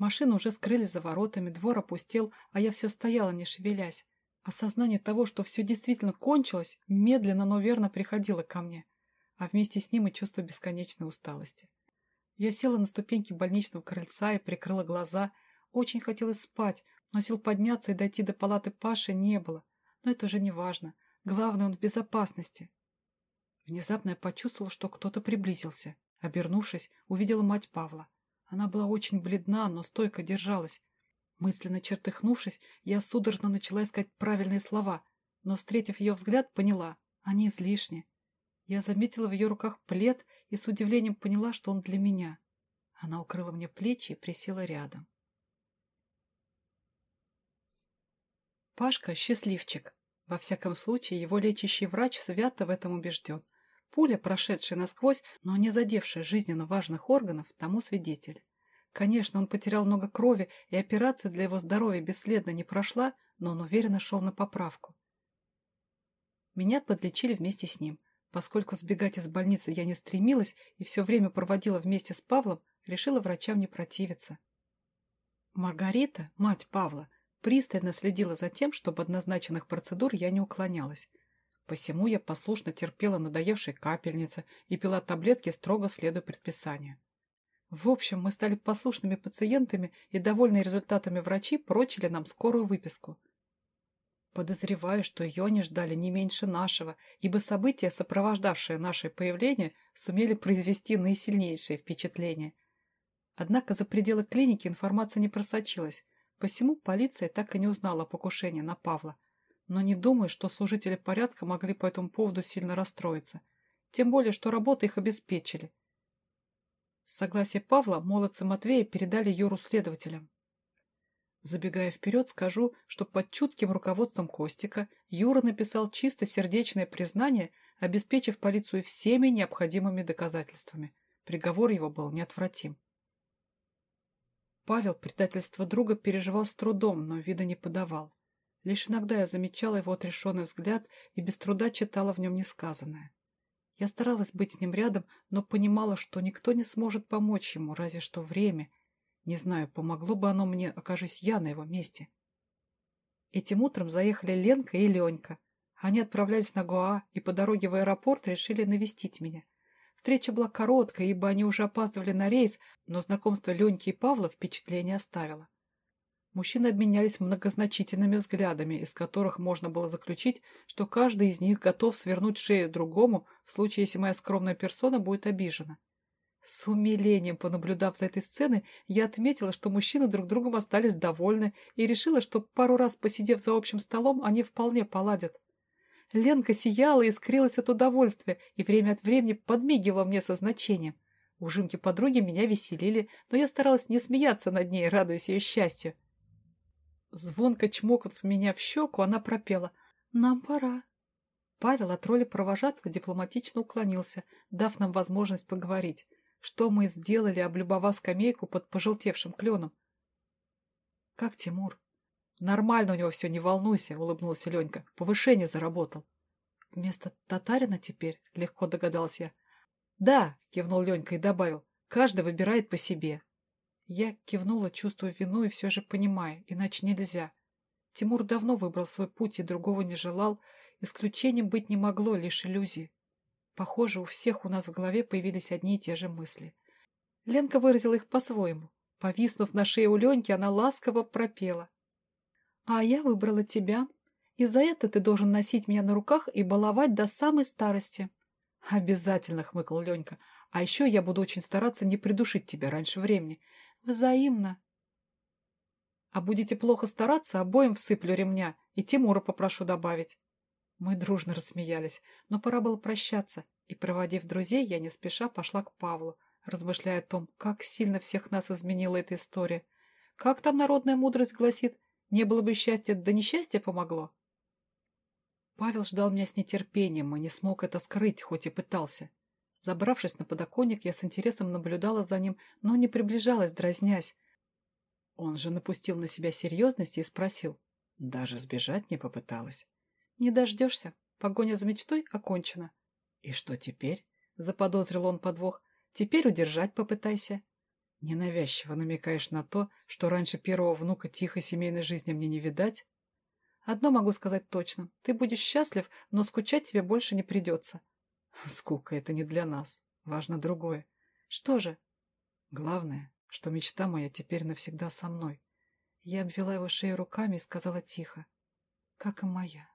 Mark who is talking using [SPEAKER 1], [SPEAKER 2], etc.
[SPEAKER 1] Машины уже скрылись за воротами, двор опустел, а я все стояла, не шевелясь. Осознание того, что все действительно кончилось, медленно, но верно приходило ко мне, а вместе с ним и чувство бесконечной усталости. Я села на ступеньки больничного крыльца и прикрыла глаза. Очень хотелось спать, но сил подняться и дойти до палаты Паши не было. Но это уже не важно. Главное, он в безопасности. Внезапно я почувствовала, что кто-то приблизился. Обернувшись, увидела мать Павла. Она была очень бледна, но стойко держалась. Мысленно чертыхнувшись, я судорожно начала искать правильные слова, но, встретив ее взгляд, поняла — они излишни. Я заметила в ее руках плед и с удивлением поняла, что он для меня. Она укрыла мне плечи и присела рядом. Пашка — счастливчик. Во всяком случае, его лечащий врач свято в этом убежден. Пуля, прошедшая насквозь, но не задевшая жизненно важных органов, тому свидетель. Конечно, он потерял много крови, и операция для его здоровья бесследно не прошла, но он уверенно шел на поправку. Меня подлечили вместе с ним. Поскольку сбегать из больницы я не стремилась и все время проводила вместе с Павлом, решила врачам не противиться. Маргарита, мать Павла, пристально следила за тем, чтобы от процедур я не уклонялась. Посему я послушно терпела надоевшие капельницы и пила таблетки, строго следуя предписанию. В общем, мы стали послушными пациентами, и, довольные результатами врачи, прочили нам скорую выписку. Подозреваю, что ее не ждали не меньше нашего, ибо события, сопровождавшие наше появление, сумели произвести наисильнейшее впечатление. Однако за пределы клиники информация не просочилась, посему полиция так и не узнала о покушении на Павла. Но не думаю, что служители порядка могли по этому поводу сильно расстроиться. Тем более, что работы их обеспечили. С согласия Павла молодцы Матвея передали Юру следователям. Забегая вперед, скажу, что под чутким руководством Костика Юра написал чисто сердечное признание, обеспечив полицию всеми необходимыми доказательствами. Приговор его был неотвратим. Павел предательство друга переживал с трудом, но вида не подавал. Лишь иногда я замечала его отрешенный взгляд и без труда читала в нем несказанное. Я старалась быть с ним рядом, но понимала, что никто не сможет помочь ему, разве что время. Не знаю, помогло бы оно мне, окажись я на его месте. Этим утром заехали Ленка и Ленька. Они отправлялись на Гоа и по дороге в аэропорт решили навестить меня. Встреча была короткая, ибо они уже опаздывали на рейс, но знакомство Леньки и Павла впечатление оставило. Мужчины обменялись многозначительными взглядами, из которых можно было заключить, что каждый из них готов свернуть шею другому в случае, если моя скромная персона будет обижена. С умилением понаблюдав за этой сценой, я отметила, что мужчины друг другом остались довольны и решила, что пару раз посидев за общим столом, они вполне поладят. Ленка сияла и искрилась от удовольствия и время от времени подмигивала мне со значением. Ужимки подруги меня веселили, но я старалась не смеяться над ней, радуясь ее счастью. Звонко чмокнув меня в щеку, она пропела «Нам пора». Павел от роли провожатого дипломатично уклонился, дав нам возможность поговорить, что мы сделали, облюбовав скамейку под пожелтевшим кленом. «Как Тимур?» «Нормально у него все, не волнуйся», — улыбнулся Ленька. «Повышение заработал». «Вместо татарина теперь?» — легко догадался я. «Да», — кивнул Ленька и добавил, — «каждый выбирает по себе». Я кивнула, чувствуя вину и все же понимая, иначе нельзя. Тимур давно выбрал свой путь и другого не желал, исключением быть не могло, лишь иллюзии. Похоже, у всех у нас в голове появились одни и те же мысли. Ленка выразила их по-своему. Повиснув на шее у Леньки, она ласково пропела. «А я выбрала тебя, и за это ты должен носить меня на руках и баловать до самой старости». «Обязательно», — хмыкнул Ленька. «А еще я буду очень стараться не придушить тебя раньше времени. Взаимно. А будете плохо стараться, обоим всыплю ремня, и Тимура попрошу добавить. Мы дружно рассмеялись, но пора было прощаться, и, проводив друзей, я не спеша пошла к Павлу, размышляя о том, как сильно всех нас изменила эта история. Как там народная мудрость гласит, не было бы счастья, да несчастье помогло. Павел ждал меня с нетерпением и не смог это скрыть, хоть и пытался. Забравшись на подоконник, я с интересом наблюдала за ним, но не приближалась, дразнясь. Он же напустил на себя серьезности и спросил. Даже сбежать не попыталась. «Не дождешься. Погоня за мечтой окончена». «И что теперь?» — заподозрил он подвох. «Теперь удержать попытайся». Ненавязчиво намекаешь на то, что раньше первого внука тихой семейной жизни мне не видать? Одно могу сказать точно. Ты будешь счастлив, но скучать тебе больше не придется. Скука — это не для нас. Важно другое. Что же? Главное, что мечта моя теперь навсегда со мной. Я обвела его шею руками и сказала тихо. Как и моя.